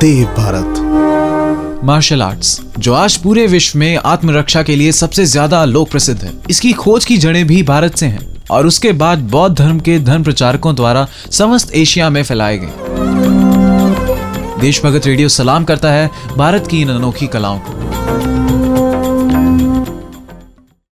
देव Bharat. Martial arts जो आज पूरे विश्व में आत्मरक्षा के लिए सबसे ज़्यादा लोक प्रसिद्ध है। इसकी खोज की जड़ें भी भारत से हैं और उसके बाद बौद्ध धर्म के धर्म प्रचारकों द्वारा समस्त एशिया में फैलाए गए। देशभगत रेडियो सलाम करता है भारत की इन अनोखी कलाओं को।